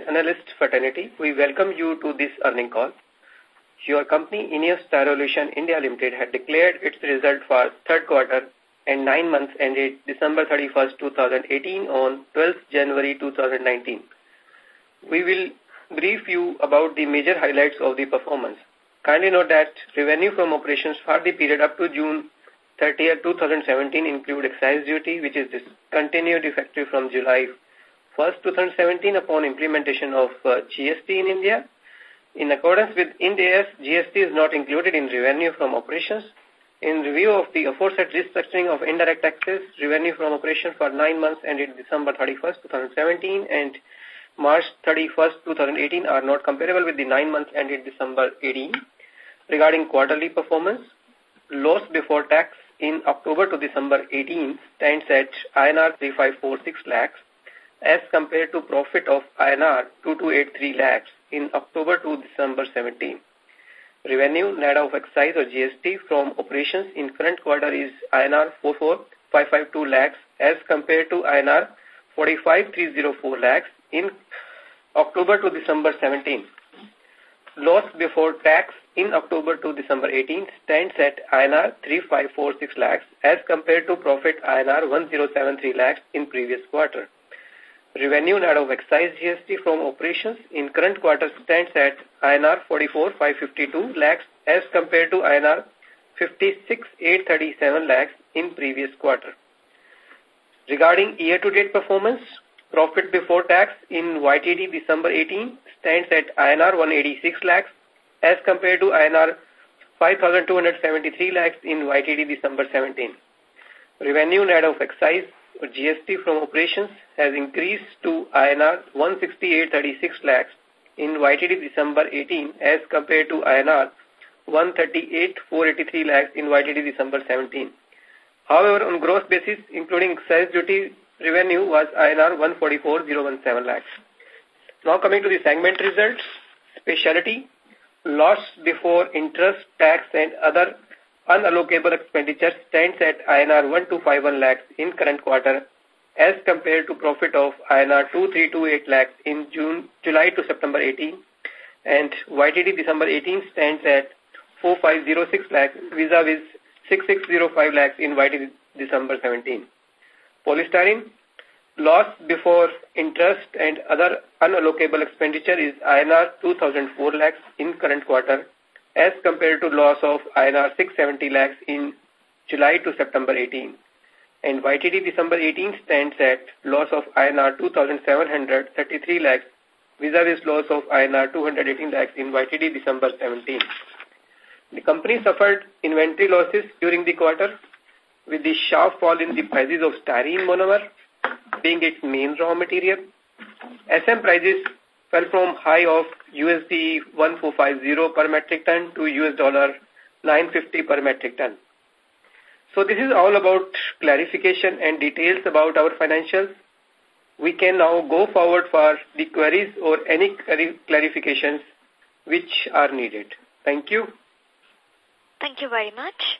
and analyst fraternity, we welcome you to this earning call. Your company, Ineos Styrolution India Limited, had declared its result for third quarter and nine months ended December 31st, 2018 on 12th January 2019. We will brief you about the major highlights of the performance. Kindly note that revenue from operations for the period up to June 30th, 2017 include excise duty, which is discontinued effective from July 1st, 2017 upon implementation of uh, GST in India. In accordance with Ind AS, GST is not included in revenue from operations. In review of the aforesaid restructuring of indirect taxes, revenue from operations for nine months ended December 31st, 2017 and March 31st, 2018 are not comparable with the nine months ended December 18. Regarding quarterly performance, loss before tax in October to December 18 stands at INR 3546 lakhs as compared to profit of INR 2283 lakhs in October to December 17. Revenue net of excise or GST from operations in current quarter is INR 44552 lakhs as compared to INR 45304 lakhs in October to December 17. Loss before tax in October to December 18 stands at INR 3546 lakhs as compared to profit INR 1073 lakhs in previous quarter. Revenue net of excise GST from operations in current quarter stands at INR 44552 lakhs as compared to INR 56837 lakhs in previous quarter. Regarding year-to-date performance, profit before tax in YTD December 18 stands at INR 186 lakhs as compared to INR 5273 lakhs in YTD December 17. Revenue net of excise GST from operations has increased to INR 16836 lakhs in YTD December 18 as compared to INR 138,483 lakhs in YTD December 17. However, on gross basis, including excise duty, revenue was INR 144,017 lakhs. Now coming to the segment results, specialty, loss before interest, tax and other unallocable expenditure stands at INR 1251 lakhs in current quarter as compared to profit of INR 2328 lakhs in June, July to September 18 and YTD December 18 stands at 4506 lakhs vis-a-vis 6605 lakhs in YTD December 17. Polystyrene, loss before interest and other unallocable expenditure is INR 2004 lakhs in current quarter as compared to loss of INR 670 lakhs in July to September 18. And YTD December 18 stands at loss of INR 2,733 lakhs vis-a-vis loss of INR 218 lakhs in YTD December 17. The company suffered inventory losses during the quarter with the sharp fall in the prices of styrene monomer being its main raw material. SM prices fell from high of USD 1450 per metric ton to US dollar 950 per metric ton. So this is all about clarification and details about our financials. We can now go forward for the queries or any clarifications which are needed. Thank you. Thank you very much.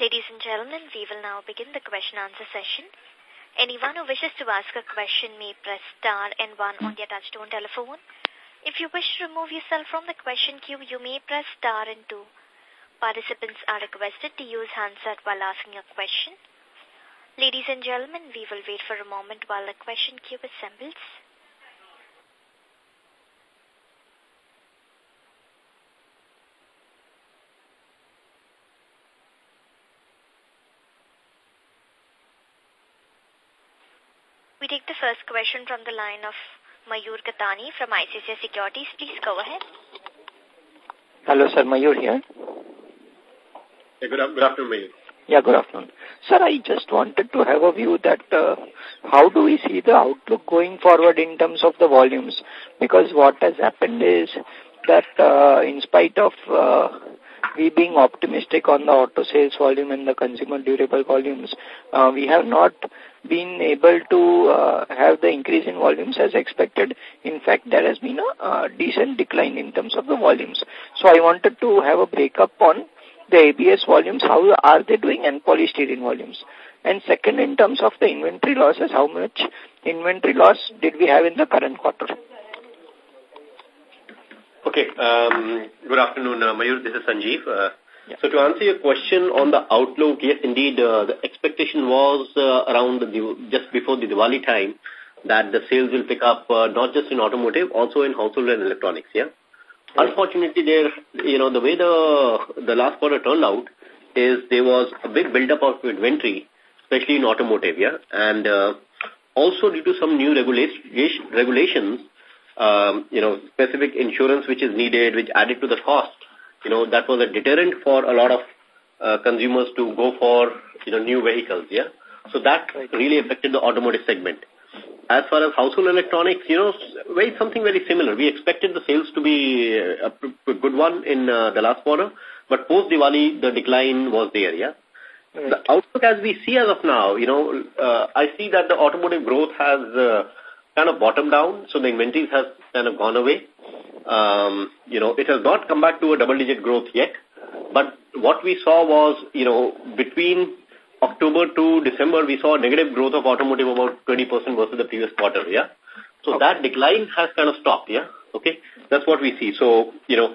Ladies and gentlemen, we will now begin the question answer session. Anyone who wishes to ask a question may press star and one on their touchtone telephone. If you wish to remove yourself from the question queue, you may press star and two. Participants are requested to use handset while asking a question. Ladies and gentlemen, we will wait for a moment while the question queue assembles. We take the first question from the line of Mayur Katani from ICICI Securities. Please go ahead. Hello, sir. Mayur here. Yeah, good, good afternoon, Mayur. Yeah, good afternoon. Sir, I just wanted to have a view that uh, how do we see the outlook going forward in terms of the volumes? Because what has happened is that uh, in spite of uh, we being optimistic on the auto sales volume and the consumer durable volumes, uh, we have not been able to uh, have the increase in volumes as expected. In fact, there has been a decent decline in terms of the volumes. So I wanted to have a breakup on the ABS volumes, how are they doing, and polystyrene volumes. And second, in terms of the inventory losses, how much inventory loss did we have in the current quarter? Okay. Um, good afternoon, uh, Mayur. This is Sanjeev. Uh, yeah. So to answer your question on the outlook, yes, indeed, uh, the expectation was uh, around the, just before the Diwali time that the sales will pick up uh, not just in automotive, also in household and electronics, yeah? Unfortunately, there, you know, the way the, the last quarter turned out is there was a big buildup of inventory, especially in automotive, yeah? And uh, also due to some new regulation, regulations, um, you know, specific insurance which is needed, which added to the cost, you know, that was a deterrent for a lot of uh, consumers to go for, you know, new vehicles, yeah? So that really affected the automotive segment. As far as household electronics, you know, very something very similar. We expected the sales to be uh, a, a good one in uh, the last quarter, but post-Diwali, the decline was there, yeah? Right. The outlook as we see as of now, you know, uh, I see that the automotive growth has uh, kind of bottomed down, so the inventories have kind of gone away. Um, you know, it has not come back to a double-digit growth yet, but what we saw was, you know, between October to December, we saw a negative growth of automotive about 20% versus the previous quarter, yeah? So okay. that decline has kind of stopped, yeah? Okay? That's what we see. So, you know,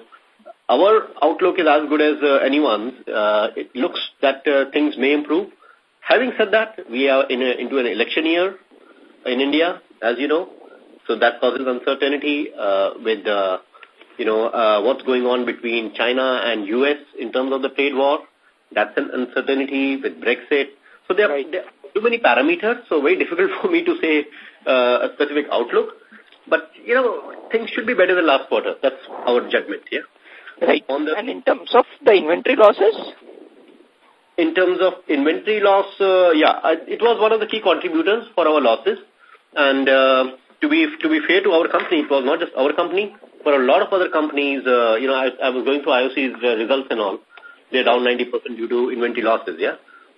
our outlook is as good as uh, anyone's. Uh, it looks that uh, things may improve. Having said that, we are in a, into an election year in India, as you know. So that causes uncertainty uh, with, uh, you know, uh, what's going on between China and U.S. in terms of the trade war. That's an uncertainty with Brexit. So there, right. there are too many parameters, so very difficult for me to say uh, a specific outlook. But, you know, things should be better than last quarter. That's our judgment, yeah. Right. On the, and in terms of the inventory losses? In terms of inventory loss, uh, yeah, it was one of the key contributors for our losses. And uh, to be to be fair to our company, it was not just our company. For a lot of other companies, uh, you know, I, I was going through IOC's uh, results and all they're down 90% due to inventory losses, yeah.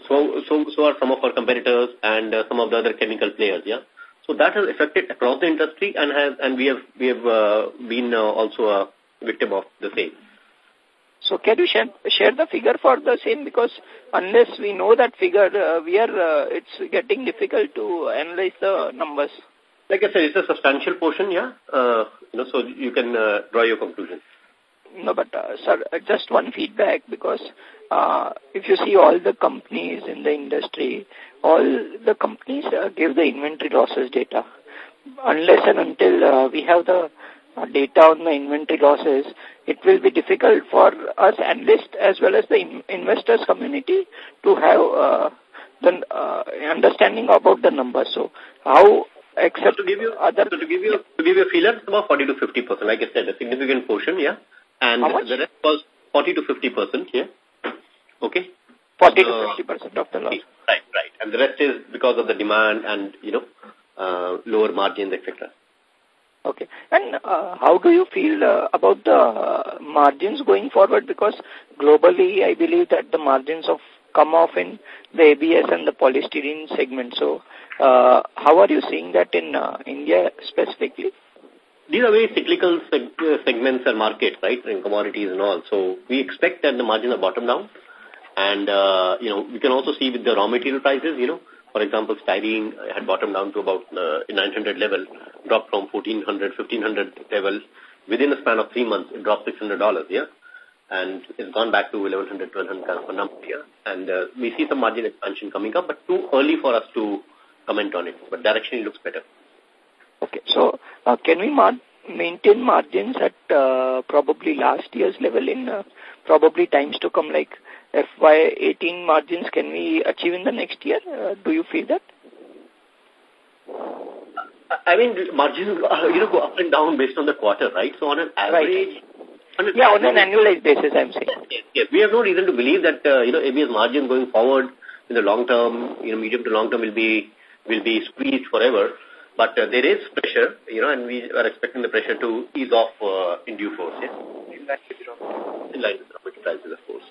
So, so, so are some of our competitors and uh, some of the other chemical players, yeah. So that has affected across the industry and has, and we have, we have uh, been uh, also a victim of the same. So can you share, share the figure for the same? Because unless we know that figure, uh, we are, uh, it's getting difficult to analyze the numbers. Like I said, it's a substantial portion, yeah. Uh, you know, so you can uh, draw your conclusion. No, but uh, sir, uh, just one feedback because uh, if you see all the companies in the industry, all the companies uh, give the inventory losses data. Unless and until uh, we have the data on the inventory losses, it will be difficult for us analysts as well as the in investors community to have uh, the uh, understanding about the numbers. So how except so to give you other so to give you to give you a feeler, about 40 to 50 percent. Like I said, a significant portion, yeah. And the rest was 40 to 50 percent, yeah. Okay. 40 to 50 percent of the loss. Right, right. And the rest is because of the demand and, you know, uh, lower margins, etc. Okay. And uh, how do you feel uh, about the uh, margins going forward? Because globally, I believe that the margins have come off in the ABS and the polystyrene segment. So, how are you seeing that in India specifically? These are very cyclical seg segments and markets, right, in commodities and all. So we expect that the margins are bottom down. And, you know, we can also see with the raw material prices, you know, for example, styrene had bottomed down to about uh, 900 level, dropped from 1400, 1500 level. Within a span of three months, it dropped $600, yeah? And it's gone back to 1100, 1200 kind of a number, yeah? And uh, we see some margin expansion coming up, but too early for us to comment on it. But directionally looks better. Okay. So, uh, can we mar maintain margins at uh, probably last year's level in uh, probably times to come, like FY18 margins, can we achieve in the next year? Uh, do you feel that? I mean, margins, uh, you know, go up and down based on the quarter, right? So on an average... Right. On an yeah, on an annualized basis, I'm saying. Yes, yes. We have no reason to believe that, uh, you know, ABS margin going forward in the long term, you know, medium to long term will be will be squeezed forever. But uh, there is pressure, you know, and we are expecting the pressure to ease off uh, in due course, yeah? In line with with raw prices, of course.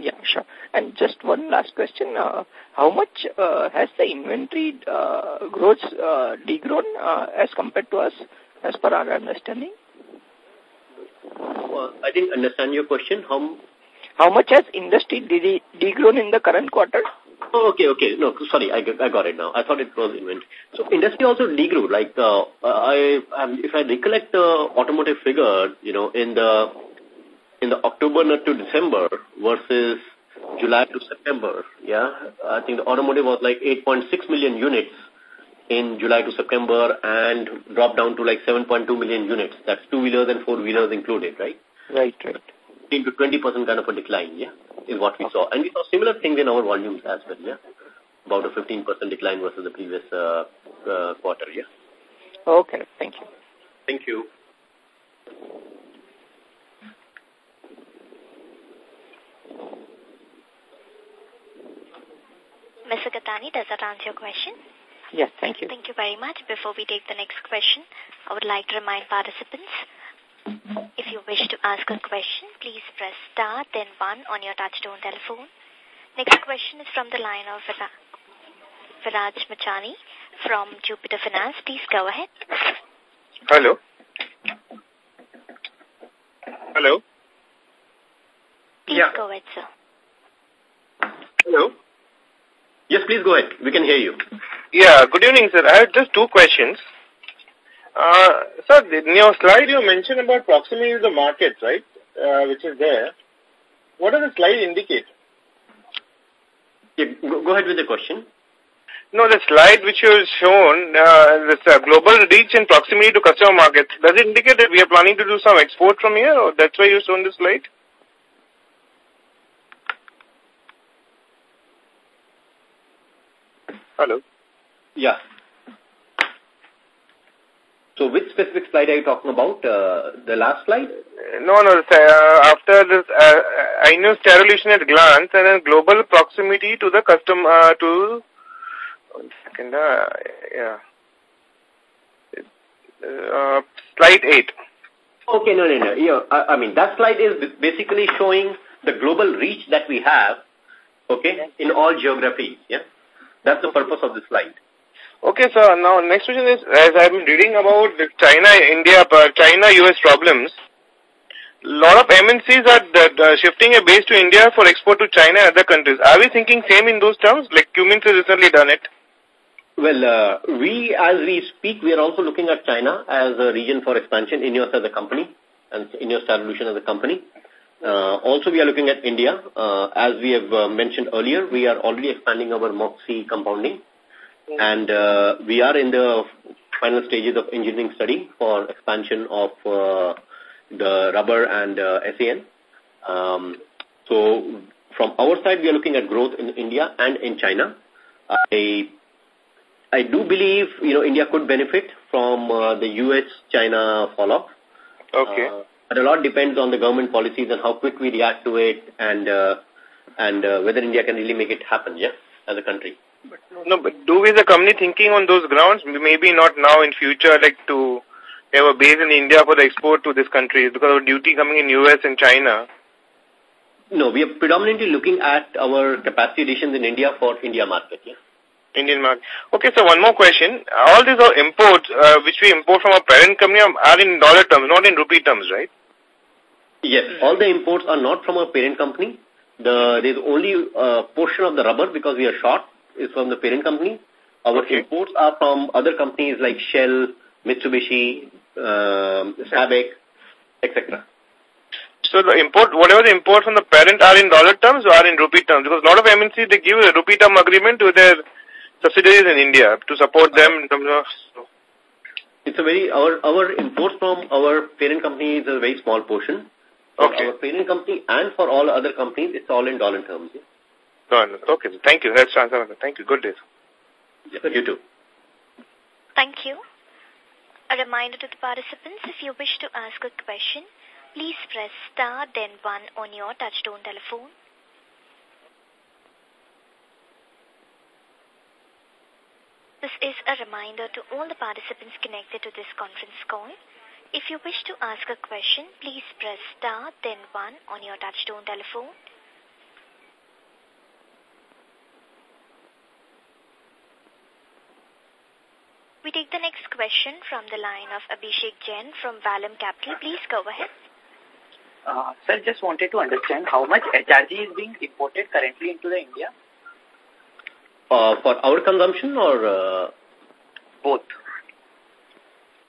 Yeah, sure. And just one last question. Uh, how much uh, has the inventory uh, growth uh, degrown uh, as compared to us, as per our understanding? Well, I didn't understand your question. How, how much has industry de degrown in the current quarter? Oh, okay, okay. No, sorry, I, I got it now. I thought it was inventory. So industry also degrew. Like, uh, I, um, if I recollect the automotive figure, you know, in the in the October to December versus July to September, yeah, I think the automotive was like 8.6 million units in July to September and dropped down to like 7.2 million units. That's two-wheelers and four-wheelers included, right? Right, right. 15 to 20% kind of a decline, yeah, is what we saw. And we saw similar things in our volumes as well, yeah. About a 15% decline versus the previous uh, uh, quarter, yeah. Okay, thank you. Thank you. Mr. Katani, does that answer your question? Yes, thank you. Thank you very much. Before we take the next question, I would like to remind participants, if you wish to ask a question, please press star, then one on your touchtone telephone. Next question is from the line of Viraj Machani from Jupiter Finance. Please go ahead. Hello. Hello. Please yeah. go ahead, sir. Hello. Yes, please go ahead. We can hear you. Yeah, good evening, sir. I have just two questions. Uh, sir, in your slide you mentioned about proximity to the market, right, uh, which is there. What does the slide indicate? Yeah, go ahead with the question. No, the slide which you have shown, uh, this uh, global reach and proximity to customer markets, does it indicate that we are planning to do some export from here or that's why you've shown this slide? Hello. Yeah. So which specific slide are you talking about? Uh, the last slide? No, no. Uh, after this, uh, INEOS Styrolution at glance and then global proximity to the custom uh, to. One second. Uh, yeah. Uh, slide eight. Okay, no, no, no. Yeah, I, I mean that slide is basically showing the global reach that we have. Okay, in all geographies. Yeah. That's the purpose of the slide. Okay, sir. Now, next question is, as I've been reading about the China, India, uh, China-US problems, a lot of MNCs are uh, shifting a base to India for export to China and other countries. Are we thinking same in those terms? Like Cummins has recently done it. Well, uh, we, as we speak, we are also looking at China as a region for expansion, INEOS as a company, and INEOS Styrolution as a company. Uh, also, we are looking at India. Uh, as we have uh, mentioned earlier, we are already expanding our Moxi compounding. And uh, we are in the final stages of engineering study for expansion of uh, the rubber and uh, SAN. Um, so from our side, we are looking at growth in India and in China. I, I do believe, you know, India could benefit from uh, the U.S.-China fall-off. Okay. Uh, but a lot depends on the government policies and how quick we react to it and uh, and uh, whether India can really make it happen, yeah, as a country. But no, but do we as a company thinking on those grounds? Maybe not now in future, like to have a base in India for the export to this country because of duty coming in US and China. No, we are predominantly looking at our capacity additions in India for India market, yeah. Indian market. Okay, so one more question. All these are imports, uh, which we import from our parent company are in dollar terms, not in rupee terms, right? Yes, all the imports are not from our parent company. The There's only a portion of the rubber because we are short is from the parent company. Our okay. imports are from other companies like Shell, Mitsubishi, um, SABIC, etc. So the import, whatever the import from the parent are in dollar terms or are in rupee terms? Because a lot of MNCs, they give a rupee term agreement to their subsidiaries in India to support them in terms of... It's a very, our, our imports from our parent company is a very small portion. Okay. our parent company and for all other companies, it's all in dollar terms. Yeah? No, okay. Thank you. That's answer. Thank you. Good day. Yeah, you too. Thank you. A reminder to the participants, if you wish to ask a question, please press star then one on your touchtone telephone. This is a reminder to all the participants connected to this conference call if you wish to ask a question, please press star then one on your touchtone telephone. We take the next question from the line of Abhishek Jain from Vallum Capital. Please go ahead. Uh, sir, just wanted to understand how much HRG is being imported currently into the India? Uh, for our consumption or? Uh, Both.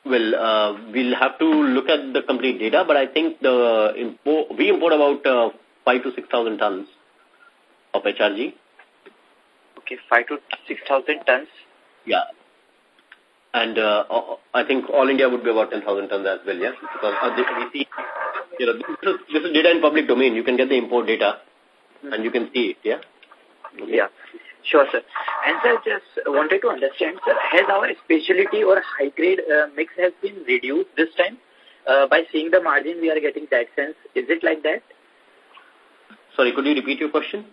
Well, uh, we'll have to look at the complete data, but I think the import, we import about uh, 5 to 6,000 tons of HRG. Okay, 5 to 6,000 tons. Yeah. And uh, I think all India would be about 10,000 tons as well, yeah? Because uh, we see, you know, this is, this is data in public domain. You can get the import data and you can see it, yeah? Yeah. Sure, sir. And sir, just wanted to understand, sir, has our specialty or high grade uh, mix has been reduced this time? Uh, by seeing the margin, we are getting that sense. Is it like that? Sorry, could you repeat your question?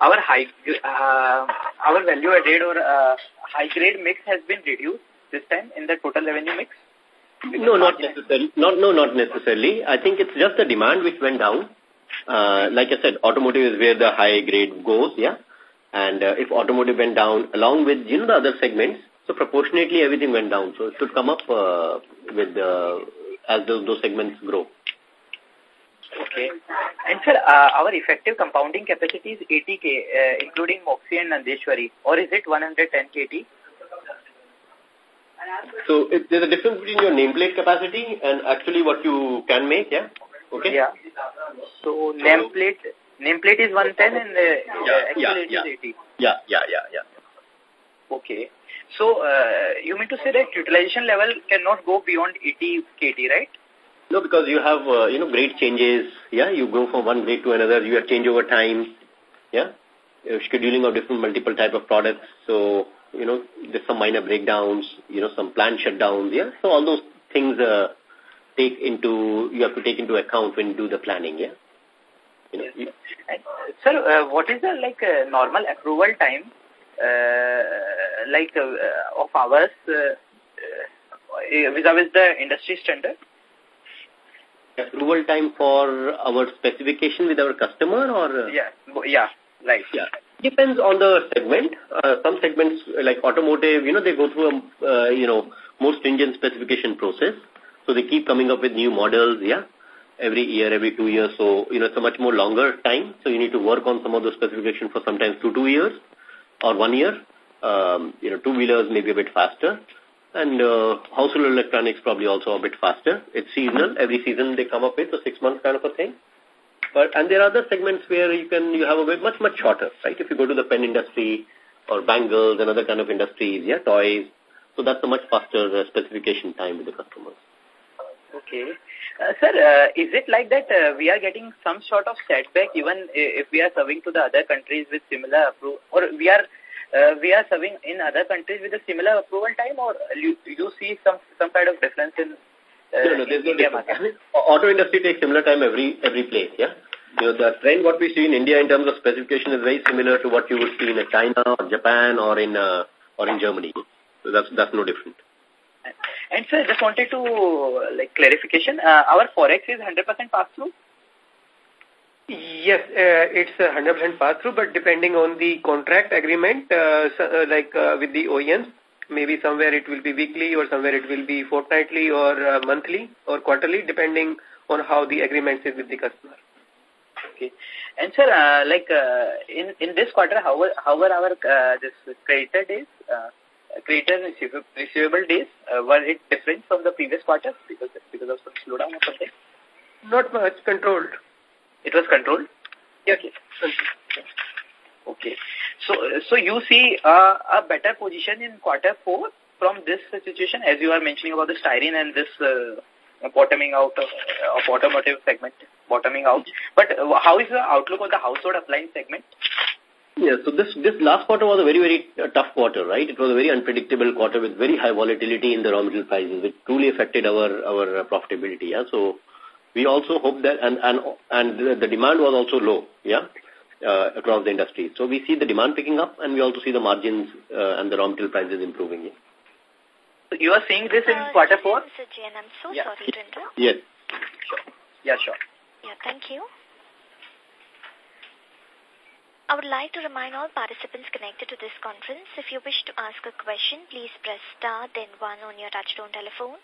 Our high, uh, our value added or uh, high grade mix has been reduced this time in the total revenue mix. No, not necessarily. Not, no, not necessarily. I think it's just the demand which went down. Uh, like I said, automotive is where the high grade goes, yeah. And uh, if automotive went down along with, you know, the other segments, so proportionately everything went down. So it should come up uh, with uh, as those, those segments grow. Okay. And sir, uh, our effective compounding capacity is 80 K, uh, including Moxi and Nandesari, or is it 110 KT? So it, there's a difference between your nameplate capacity and actually what you can make, yeah? Okay? Yeah. So nameplate Nameplate is 110 and the yeah, yeah, yeah. is 80. Yeah, yeah, yeah, yeah. Okay. So uh, you mean to say that utilization level cannot go beyond 80 KT, right? No, because you have, uh, you know, grade changes. Yeah, you go from one grade to another. You have change over time. Yeah, scheduling of different multiple type of products. So, you know, there's some minor breakdowns, you know, some plant shutdowns. Yeah, so all those things uh, take into, you have to take into account when you do the planning. Yeah. You know, yes. Sir, uh, what is the like uh, normal approval time, uh, like uh, of ours uh, uh, vis-a-vis the industry standard? Approval time for our specification with our customer or? Yeah, yeah, right. Yeah. Depends on the segment. Uh, some segments like automotive, you know, they go through a, uh, you know, more stringent specification process. So they keep coming up with new models, yeah every year, every two years. So, you know, it's a much more longer time. So you need to work on some of those specifications for sometimes two, two years or one year. Um, you know, two-wheelers maybe a bit faster. And uh, household electronics probably also a bit faster. It's seasonal. Every season they come up with a six-month kind of a thing. But and there are other segments where you can you have a bit much much shorter, right? If you go to the pen industry or bangles and other kind of industries, yeah, toys. So that's a much faster uh, specification time with the customers. Okay. Uh, sir, uh, is it like that uh, we are getting some sort of setback even if we are serving to the other countries with similar approval, or we are uh, we are serving in other countries with a similar approval time, or you, you see some some kind of difference in uh, no, no, there's no difference. Auto industry takes similar time every every place, yeah? You know, the trend what we see in India in terms of specification is very similar to what you would see in China or Japan or in uh, or in Germany. So that's that's no different. And sir, just wanted to like clarification. Uh, our forex is 100% pass through. Yes, uh, it's a 100% pass through, but depending on the contract agreement, uh, so, uh, like uh, with the OEMs, maybe somewhere it will be weekly or somewhere it will be fortnightly or uh, monthly or quarterly, depending on how the agreement is with the customer. Okay. And sir, uh, like uh, in in this quarter, how were how were our uh, this creditor days? Uh, creditor receivable days, uh, were it different from the previous quarter because, because of some slowdown or something? Not much, controlled. It was controlled? Yes. Okay. So, so you see uh, a better position in quarter four from this situation as you are mentioning about the styrene and this uh, bottoming out of, of automotive segment, bottoming out. But uh, how is the outlook of the household appliance segment? Yeah, so this, this last quarter was a very, very uh, tough quarter, right? It was a very unpredictable quarter with very high volatility in the raw material prices, which truly affected our, our uh, profitability, yeah? So we also hope that, and, and, and the, the demand was also low, yeah? Uh, across the industry. So we see the demand picking up and we also see the margins uh, and the raw material prices improving. Yeah. So you are seeing this in uh, quarter four? Mr. Jain, I'm so yeah. sorry to interrupt. Yes. Sure. Yeah, sure. Yeah, thank you. I would like to remind all participants connected to this conference, if you wish to ask a question, please press star then one on your touchtone telephone.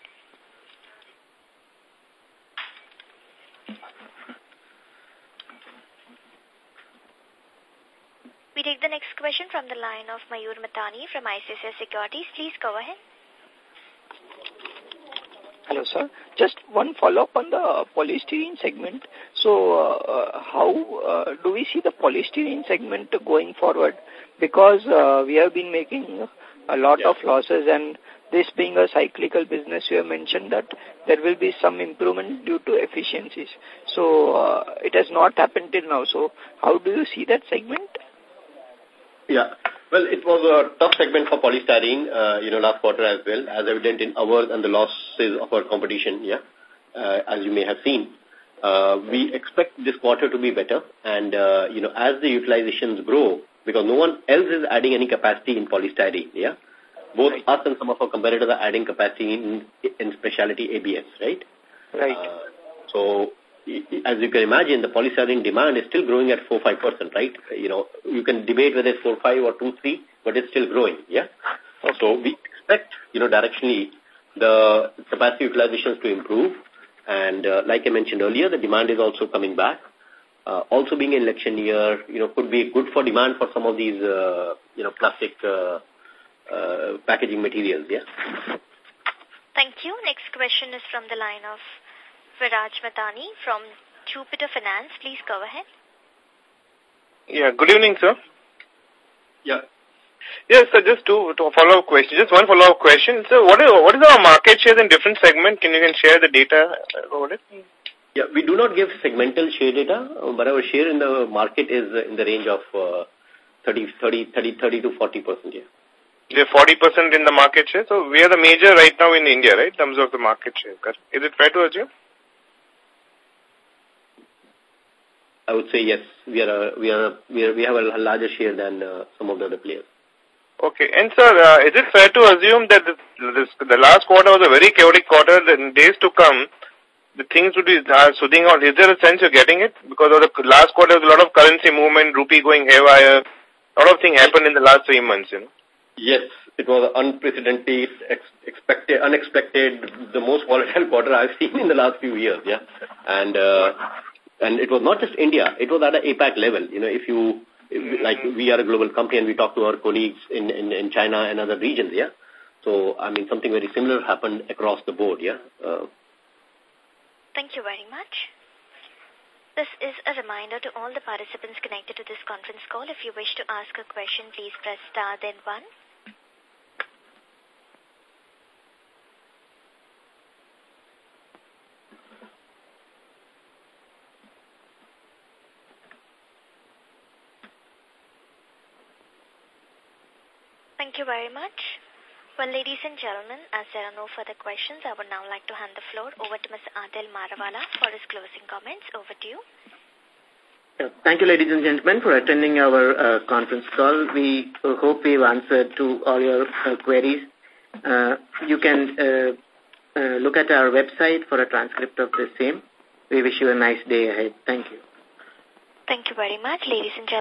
We take the next question from the line of Mayur Matani from ICICI Securities. Please go ahead. Hello, sir. Just one follow-up on the polystyrene segment. So, uh, how uh, do we see the polystyrene segment going forward? Because uh, we have been making a lot of losses and this being a cyclical business, you have mentioned that there will be some improvement due to efficiencies. So, uh, it has not happened till now. So, how do you see that segment? Yeah. Well, it was a tough segment for polystyrene, uh, you know, last quarter as well, as evident in ours and the losses of our competition, yeah, uh, as you may have seen. Uh, we expect this quarter to be better, and, uh, you know, as the utilizations grow, because no one else is adding any capacity in polystyrene, yeah, both right. us and some of our competitors are adding capacity in, in specialty ABS, right? Right. Uh, so as you can imagine, the polystyrene demand is still growing at 4-5%, right? You know, you can debate whether it's 4-5 or 2-3, but it's still growing, yeah? Okay. So we expect, you know, directionally the capacity utilizations to improve. And uh, like I mentioned earlier, the demand is also coming back. Uh, also being an election year, you know, could be good for demand for some of these, uh, you know, plastic uh, uh, packaging materials, yeah? Thank you. Next question is from the line of Viraj Matani from Jupiter Finance. Please go ahead. Yeah, good evening, sir. Yeah. Yes, sir, just two, follow-up questions. Just one follow-up question. So what is, what is our market share in different segments? Can you can share the data about it? Yeah, we do not give segmental share data, but our share in the market is in the range of uh, 30, 30, 30, 30 to 40 percent, yeah. They're 40% in the market share. So we are the major right now in India, right, in terms of the market share. Is it fair to assume? I would say yes. We are a, we are a, we are we have a larger share than uh, some of the other players. Okay, and sir, uh, is it fair to assume that this, this, the last quarter was a very chaotic quarter? In days to come, the things would be uh, soothing out. Is there a sense you're getting it? Because of the last quarter, a lot of currency movement, rupee going haywire. A lot of things happened in the last three months, you know. Yes, it was unprecedented, ex expected, unexpected, the most volatile quarter I've seen in the last few years. Yeah, and. Uh, and it was not just India, it was at an APAC level. You know, if you, like we are a global company and we talk to our colleagues in, in, in China and other regions, yeah. So, I mean, something very similar happened across the board, yeah. Uh, Thank you very much. This is a reminder to all the participants connected to this conference call. If you wish to ask a question, please press star then one. You very much. Well, ladies and gentlemen, as there are no further questions, I would now like to hand the floor over to Mr. Adil Marawala for his closing comments. Over to you. Thank you, ladies and gentlemen, for attending our uh, conference call. We uh, hope we've answered to all your uh, queries. Uh, you can uh, uh, look at our website for a transcript of the same. We wish you a nice day ahead. Thank you. Thank you very much, ladies and gentlemen.